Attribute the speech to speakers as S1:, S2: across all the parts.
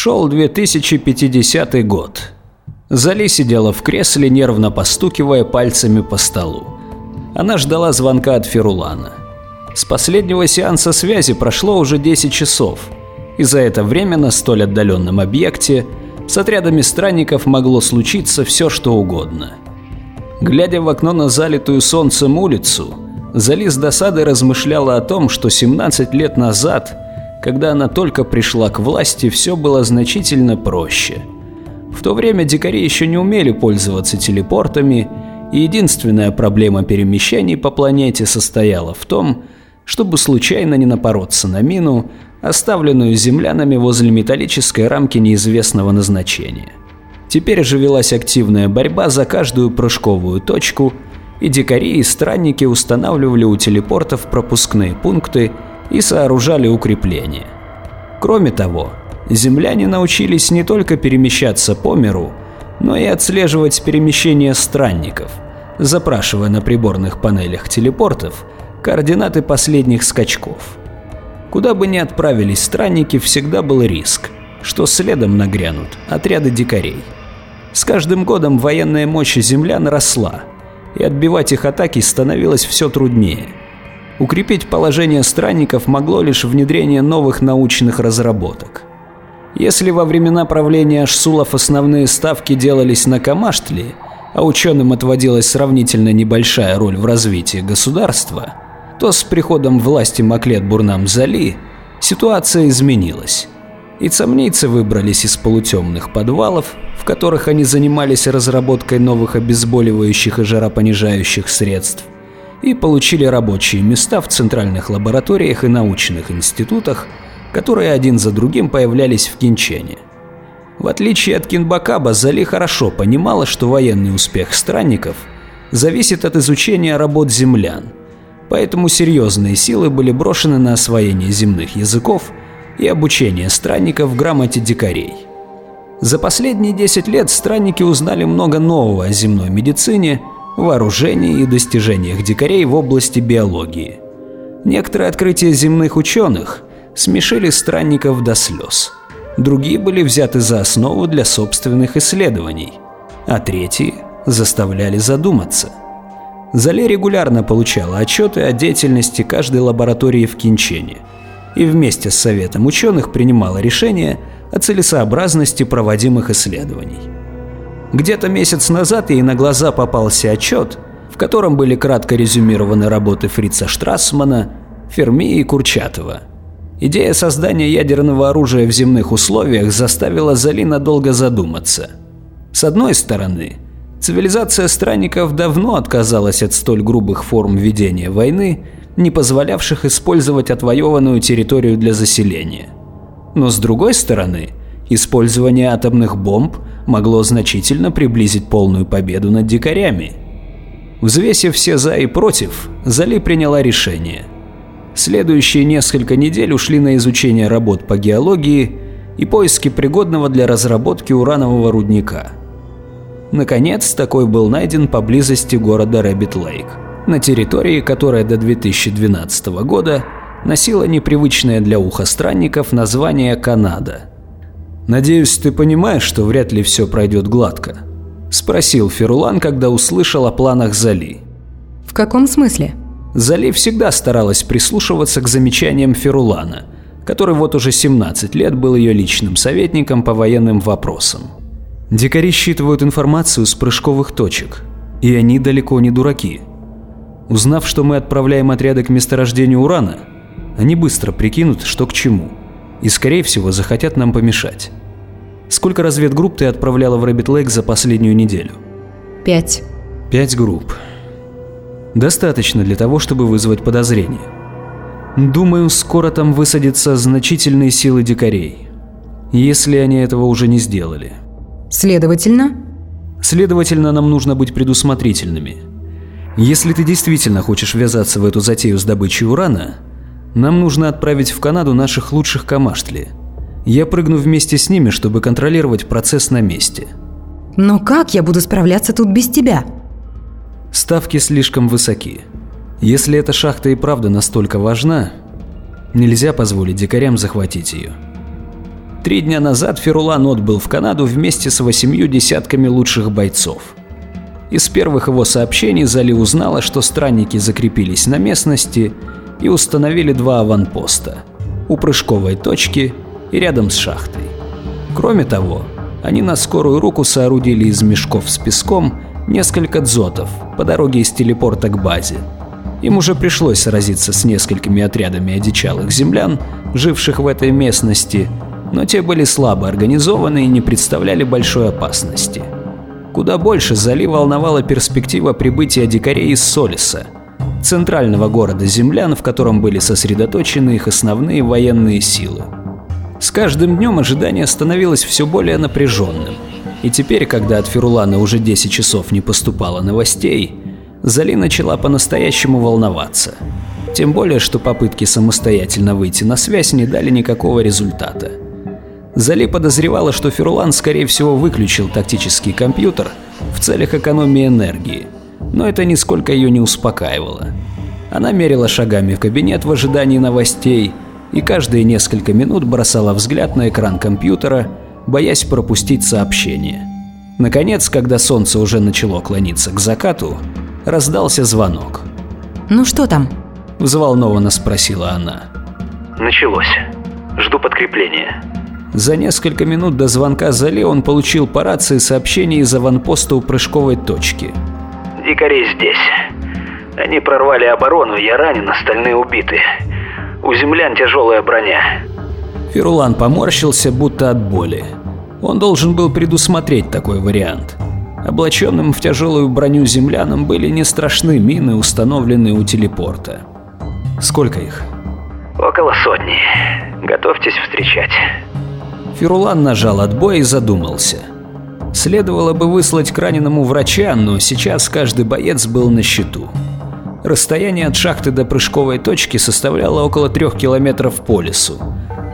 S1: Шел 2050 год. Зали сидела в кресле, нервно постукивая пальцами по столу. Она ждала звонка от Ферулана. С последнего сеанса связи прошло уже 10 часов, и за это время на столь отдаленном объекте с отрядами странников могло случиться все, что угодно. Глядя в окно на залитую солнцем улицу, Зали с досадой размышляла о том, что 17 лет назад, когда она только пришла к власти, все было значительно проще. В то время дикари еще не умели пользоваться телепортами, и единственная проблема перемещений по планете состояла в том, чтобы случайно не напороться на мину, оставленную землянами возле металлической рамки неизвестного назначения. Теперь же велась активная борьба за каждую прыжковую точку, и дикари и странники устанавливали у телепортов пропускные пункты и сооружали укрепления. Кроме того, земляне научились не только перемещаться по миру, но и отслеживать перемещение странников, запрашивая на приборных панелях телепортов – координаты последних скачков. Куда бы ни отправились странники, всегда был риск, что следом нагрянут отряды дикарей. С каждым годом военная мощь землян росла, и отбивать их атаки становилось все труднее. Укрепить положение странников могло лишь внедрение новых научных разработок. Если во времена правления Ашсулов основные ставки делались на Камаштле, а ученым отводилась сравнительно небольшая роль в развитии государства – то с приходом власти Маклет Бурнам-Зали ситуация изменилась. И цамнийцы выбрались из полутемных подвалов, в которых они занимались разработкой новых обезболивающих и жаропонижающих средств, и получили рабочие места в центральных лабораториях и научных институтах, которые один за другим появлялись в Кинчене. В отличие от Кинбакаба, Зали хорошо понимала, что военный успех странников зависит от изучения работ землян – Поэтому серьезные силы были брошены на освоение земных языков и обучение странников грамоте дикарей. За последние 10 лет странники узнали много нового о земной медицине, вооружении и достижениях дикарей в области биологии. Некоторые открытия земных ученых смешили странников до слез. Другие были взяты за основу для собственных исследований, а третьи заставляли задуматься – Зале регулярно получала отчеты о деятельности каждой лаборатории в Кинчене и вместе с Советом ученых принимала решение о целесообразности проводимых исследований. Где-то месяц назад ей на глаза попался отчет, в котором были кратко резюмированы работы Фрица Штрассмана, Ферми и Курчатова. Идея создания ядерного оружия в земных условиях заставила Зали надолго задуматься. С одной стороны, Цивилизация странников давно отказалась от столь грубых форм ведения войны, не позволявших использовать отвоеванную территорию для заселения. Но с другой стороны, использование атомных бомб могло значительно приблизить полную победу над дикарями. Взвесив все «за» и «против», Зали приняла решение. Следующие несколько недель ушли на изучение работ по геологии и поиски пригодного для разработки уранового рудника – Наконец, такой был найден поблизости города Рэббит-Лейк, на территории, которая до 2012 года носила непривычное для уха странников название Канада. «Надеюсь, ты понимаешь, что вряд ли все пройдет гладко?» – спросил Ферулан, когда услышал о планах Зали.
S2: «В каком смысле?»
S1: Зали всегда старалась прислушиваться к замечаниям Ферулана, который вот уже 17 лет был ее личным советником по военным вопросам. Дикари считывают информацию с прыжковых точек, и они далеко не дураки. Узнав, что мы отправляем отряды к месторождению урана, они быстро прикинут, что к чему, и скорее всего захотят нам помешать. Сколько разведгрупп ты отправляла в Рэббит Лейк за последнюю неделю?
S2: Пять.
S1: Пять групп. Достаточно для того, чтобы вызвать подозрения. Думаю, скоро там высадятся значительные силы дикарей, если они этого уже не сделали.
S2: Следовательно?
S1: Следовательно, нам нужно быть предусмотрительными. Если ты действительно хочешь ввязаться в эту затею с добычей урана, нам нужно отправить в Канаду наших лучших камаштли. Я прыгну вместе с ними, чтобы контролировать процесс на месте.
S2: Но как я буду справляться тут без тебя?
S1: Ставки слишком высоки. Если эта шахта и правда настолько важна, нельзя позволить дикарям захватить ее. Три дня назад Ферулан отбыл в Канаду вместе с восемью десятками лучших бойцов. Из первых его сообщений Зали узнала, что странники закрепились на местности и установили два аванпоста – у прыжковой точки и рядом с шахтой. Кроме того, они на скорую руку соорудили из мешков с песком несколько дзотов по дороге из телепорта к базе. Им уже пришлось сразиться с несколькими отрядами одичалых землян, живших в этой местности, но те были слабо организованы и не представляли большой опасности. Куда больше Зали волновала перспектива прибытия дикарей из Солиса, центрального города землян, в котором были сосредоточены их основные военные силы. С каждым днем ожидание становилось все более напряженным, и теперь, когда от Ферулана уже 10 часов не поступало новостей, Зали начала по-настоящему волноваться. Тем более, что попытки самостоятельно выйти на связь не дали никакого результата. Зали подозревала, что Ферулан скорее всего выключил тактический компьютер в целях экономии энергии, но это нисколько ее не успокаивало. Она мерила шагами в кабинет в ожидании новостей и каждые несколько минут бросала взгляд на экран компьютера, боясь пропустить сообщение. Наконец, когда солнце уже начало клониться к закату, раздался звонок.
S2: Ну что там?
S1: Взволнованно спросила она.
S3: Началось. Жду подкрепления.
S1: За несколько минут до звонка Зале он получил по рации сообщение из аванпоста у прыжковой точки.
S3: Дикари здесь. Они прорвали оборону, я ранен, остальные убиты. У землян тяжелая броня.
S1: Ферулан поморщился, будто от боли. Он должен был предусмотреть такой вариант. Облаченным в тяжелую броню землянам были не страшны мины, установленные у телепорта. Сколько их?
S3: Около сотни. Готовьтесь встречать.
S1: Ферулан нажал отбой и задумался. Следовало бы выслать к раненому врача, но сейчас каждый боец был на счету. Расстояние от шахты до прыжковой точки составляло около трех километров по лесу.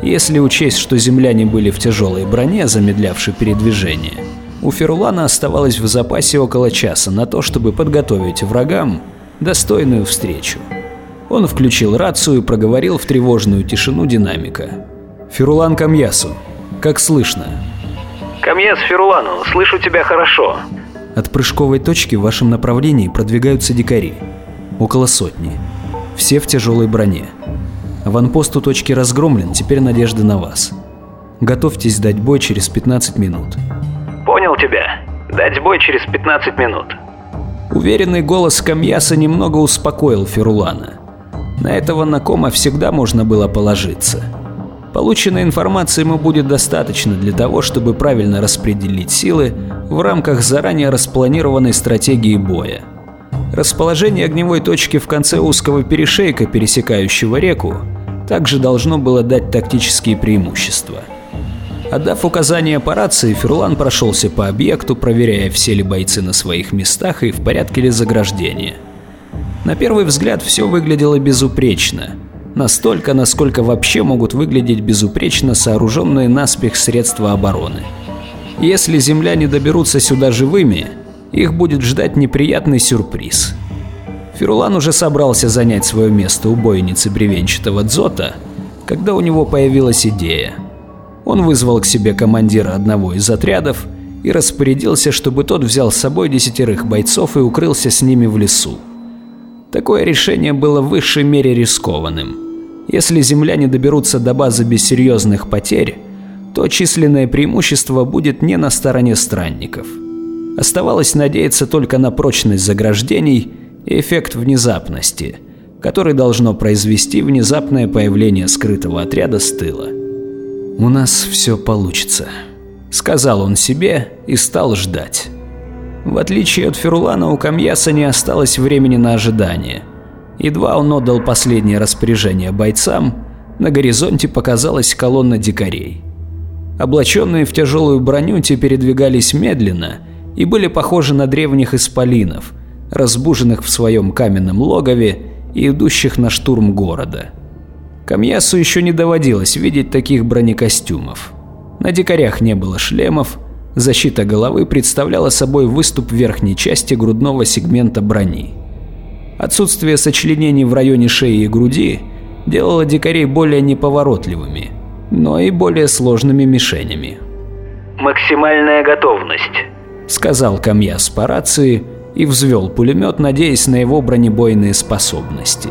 S1: Если учесть, что земляне были в тяжелой броне, замедлявшей передвижение, у Ферулана оставалось в запасе около часа на то, чтобы подготовить врагам достойную встречу. Он включил рацию и проговорил в тревожную тишину динамика. «Ферулан Камьясу, как слышно?»
S3: Камьяс Ферулану, слышу тебя хорошо.
S1: От прыжковой точки в вашем направлении продвигаются дикари. Около сотни. Все в тяжелой броне. Ванпост у точки разгромлен, теперь надежда на вас. Готовьтесь дать бой через 15 минут.
S3: Понял тебя. Дать бой через 15 минут.
S1: Уверенный голос Камьяса немного успокоил Ферулана. На этого Накома всегда можно было положиться. Полученной информации ему будет достаточно для того, чтобы правильно распределить силы в рамках заранее распланированной стратегии боя. Расположение огневой точки в конце узкого перешейка, пересекающего реку, также должно было дать тактические преимущества. Отдав указание по рации, Ферлан прошелся по объекту, проверяя, все ли бойцы на своих местах и в порядке ли заграждения. На первый взгляд все выглядело безупречно. Настолько, насколько вообще могут выглядеть безупречно сооруженные наспех средства обороны. Если земляне доберутся сюда живыми, их будет ждать неприятный сюрприз. Ферулан уже собрался занять свое место у бойницы бревенчатого дзота, когда у него появилась идея. Он вызвал к себе командира одного из отрядов и распорядился, чтобы тот взял с собой десятерых бойцов и укрылся с ними в лесу. Такое решение было в высшей мере рискованным. Если земляне доберутся до базы без серьезных потерь, то численное преимущество будет не на стороне странников. Оставалось надеяться только на прочность заграждений и эффект внезапности, который должно произвести внезапное появление скрытого отряда с тыла. «У нас все получится», — сказал он себе и стал ждать. В отличие от Ферулана, у Камьяса не осталось времени на ожидание. Едва он отдал последнее распоряжение бойцам, на горизонте показалась колонна дикарей. Облаченные в тяжелую броню те передвигались медленно и были похожи на древних исполинов, разбуженных в своем каменном логове и идущих на штурм города. Камьясу еще не доводилось видеть таких бронекостюмов. На дикарях не было шлемов, Защита головы представляла собой выступ верхней части грудного сегмента брони. Отсутствие сочленений в районе шеи и груди делало дикарей более неповоротливыми, но и более сложными мишенями.
S3: «Максимальная готовность», —
S1: сказал Камьяс по рации и взвел пулемет, надеясь на его бронебойные способности.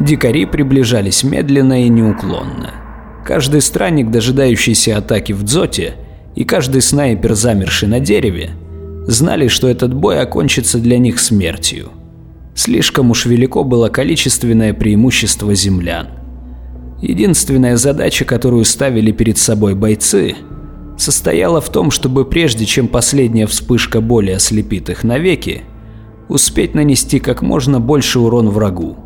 S1: Дикари приближались медленно и неуклонно. Каждый странник, дожидающийся атаки в дзоте, и каждый снайпер, замерший на дереве, знали, что этот бой окончится для них смертью. Слишком уж велико было количественное преимущество землян. Единственная задача, которую ставили перед собой бойцы, состояла в том, чтобы прежде чем последняя вспышка боли ослепит их навеки, успеть нанести как можно больше урон врагу.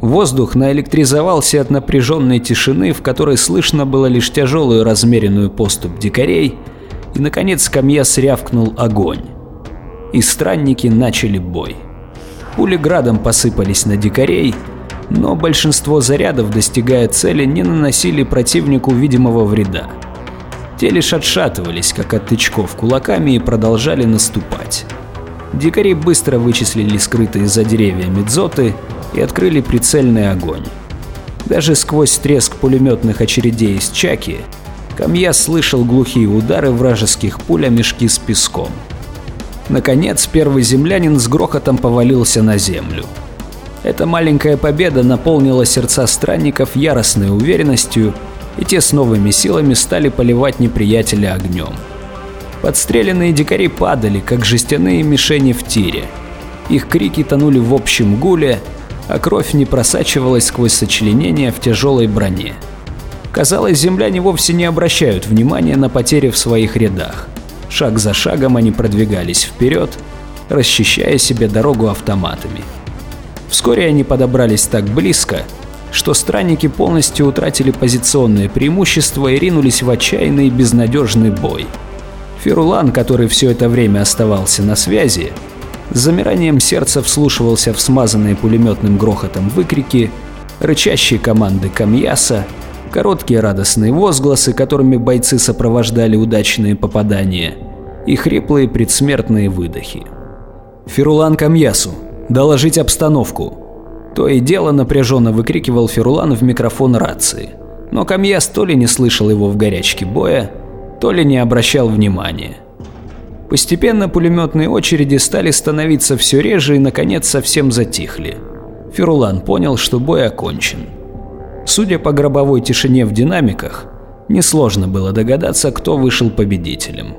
S1: Воздух наэлектризовался от напряженной тишины, в которой слышно было лишь тяжелую размеренную поступ дикарей, и, наконец, камья срявкнул огонь. И странники начали бой. Пули градом посыпались на дикарей, но большинство зарядов, достигая цели, не наносили противнику видимого вреда. Те лишь отшатывались, как от тычков кулаками, и продолжали наступать. Дикари быстро вычислили скрытые за деревьями дзоты и открыли прицельный огонь. Даже сквозь треск пулеметных очередей из чаки, Камья слышал глухие удары вражеских пуль о мешки с песком. Наконец, первый землянин с грохотом повалился на землю. Эта маленькая победа наполнила сердца странников яростной уверенностью, и те с новыми силами стали поливать неприятеля огнем. Подстреленные дикари падали, как жестяные мишени в тире. Их крики тонули в общем гуле, а кровь не просачивалась сквозь сочленения в тяжелой броне. Казалось, земляне вовсе не обращают внимания на потери в своих рядах. Шаг за шагом они продвигались вперед, расчищая себе дорогу автоматами. Вскоре они подобрались так близко, что странники полностью утратили позиционное преимущество и ринулись в отчаянный безнадежный бой. Ферулан, который все это время оставался на связи, с замиранием сердца вслушивался в смазанные пулеметным грохотом выкрики, рычащие команды Камьяса, короткие радостные возгласы, которыми бойцы сопровождали удачные попадания, и хриплые предсмертные выдохи. «Ферулан Камьясу, доложить обстановку!» То и дело напряженно выкрикивал Ферулан в микрофон рации, но Камьяс то ли не слышал его в горячке боя, то ли не обращал внимания. Постепенно пулеметные очереди стали становиться все реже и, наконец, совсем затихли. Ферулан понял, что бой окончен. Судя по гробовой тишине в динамиках, несложно было догадаться, кто вышел победителем.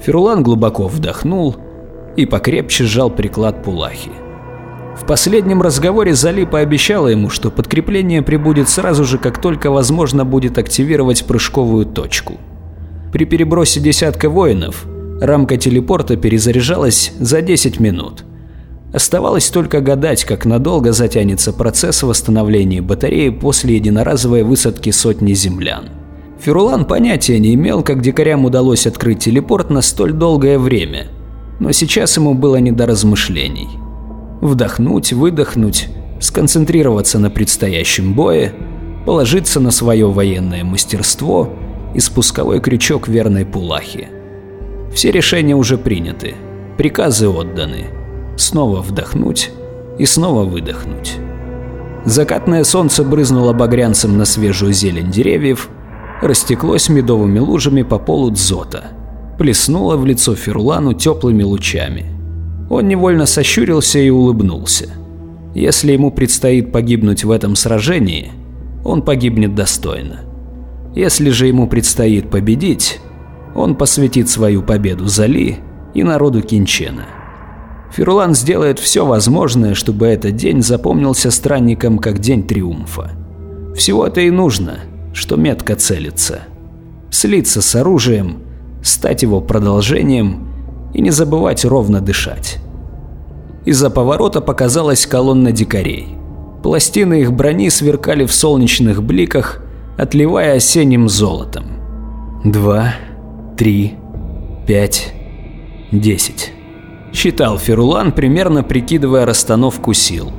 S1: Ферулан глубоко вдохнул и покрепче сжал приклад Пулахи. В последнем разговоре Зали пообещала ему, что подкрепление прибудет сразу же, как только возможно будет активировать прыжковую точку. При перебросе десятка воинов Рамка телепорта перезаряжалась за 10 минут. Оставалось только гадать, как надолго затянется процесс восстановления батареи после единоразовой высадки сотни землян. Ферулан понятия не имел, как дикарям удалось открыть телепорт на столь долгое время, но сейчас ему было не до размышлений. Вдохнуть, выдохнуть, сконцентрироваться на предстоящем бое, положиться на свое военное мастерство и спусковой крючок верной Пулахи. Все решения уже приняты, приказы отданы. Снова вдохнуть и снова выдохнуть. Закатное солнце брызнуло багрянцем на свежую зелень деревьев, растеклось медовыми лужами по полу дзота, плеснуло в лицо Ферлану теплыми лучами. Он невольно сощурился и улыбнулся. Если ему предстоит погибнуть в этом сражении, он погибнет достойно. Если же ему предстоит победить, он посвятит свою победу Зали и народу Кинчена. Ферулан сделает все возможное, чтобы этот день запомнился странникам как день триумфа. Всего-то и нужно, что метко целится. Слиться с оружием, стать его продолжением и не забывать ровно дышать. Из-за поворота показалась колонна дикарей. Пластины их брони сверкали в солнечных бликах, отливая осенним золотом. Два, три, пять, десять. Считал Ферулан, примерно прикидывая расстановку сил.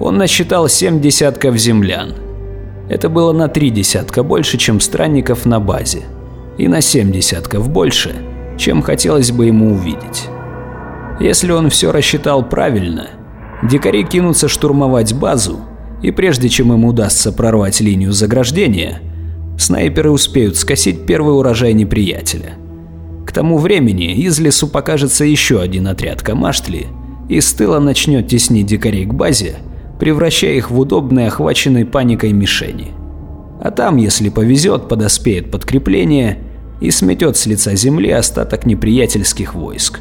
S1: Он насчитал семь десятков землян. Это было на три десятка больше, чем странников на базе. И на семь десятков больше, чем хотелось бы ему увидеть. Если он все рассчитал правильно, дикари кинутся штурмовать базу, и прежде чем им удастся прорвать линию заграждения, Снайперы успеют скосить первый урожай неприятеля. К тому времени из лесу покажется еще один отряд Камаштли и с тыла начнет теснить дикарей к базе, превращая их в удобные охваченной паникой мишени. А там, если повезет, подоспеет подкрепление и сметет с лица земли остаток неприятельских войск.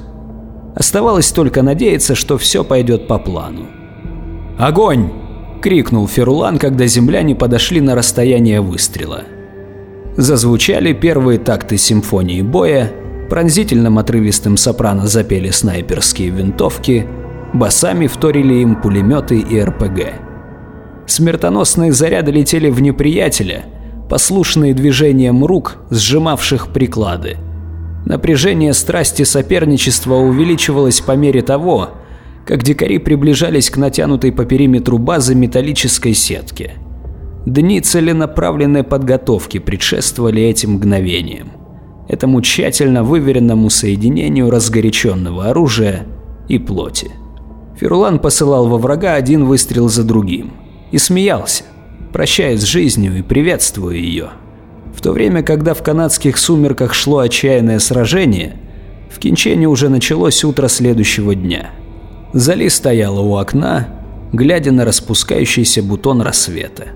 S1: Оставалось только надеяться, что все пойдет по плану. «Огонь!» – крикнул Ферулан, когда земляне подошли на расстояние выстрела. Зазвучали первые такты симфонии боя, пронзительным отрывистым сопрано запели снайперские винтовки, басами вторили им пулеметы и РПГ. Смертоносные заряды летели в неприятеля, послушные движениям рук, сжимавших приклады. Напряжение страсти соперничества увеличивалось по мере того, как дикари приближались к натянутой по периметру базы металлической сетке. Дни целенаправленной подготовки предшествовали этим мгновениям, этому тщательно выверенному соединению разгоряченного оружия и плоти. Ферлан посылал во врага один выстрел за другим и смеялся, прощаясь с жизнью и приветствуя ее. В то время, когда в канадских сумерках шло отчаянное сражение, в Кинчене уже началось утро следующего дня. Зали стояла у окна, глядя на распускающийся бутон рассвета.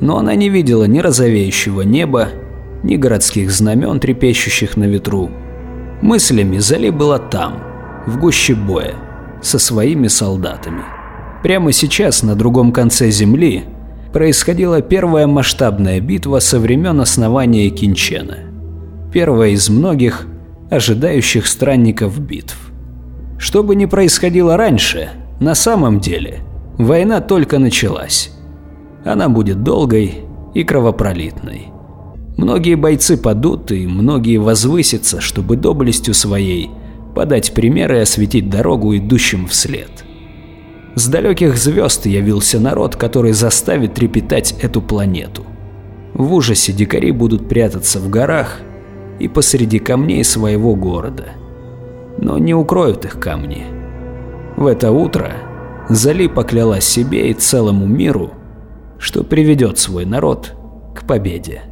S1: Но она не видела ни розовеющего неба, ни городских знамен, трепещущих на ветру. Мыслями Зали была там, в гуще боя, со своими солдатами. Прямо сейчас на другом конце земли происходила первая масштабная битва со времен основания Кинчена. Первая из многих ожидающих странников битв. Что бы ни происходило раньше, на самом деле война только началась. Она будет долгой и кровопролитной. Многие бойцы падут и многие возвысятся, чтобы доблестью своей подать пример и осветить дорогу идущим вслед. С далеких звезд явился народ, который заставит трепетать эту планету. В ужасе дикари будут прятаться в горах и посреди камней своего города – но не укроют их камни. В это утро Зали поклялась себе и целому миру, что приведет свой народ к победе.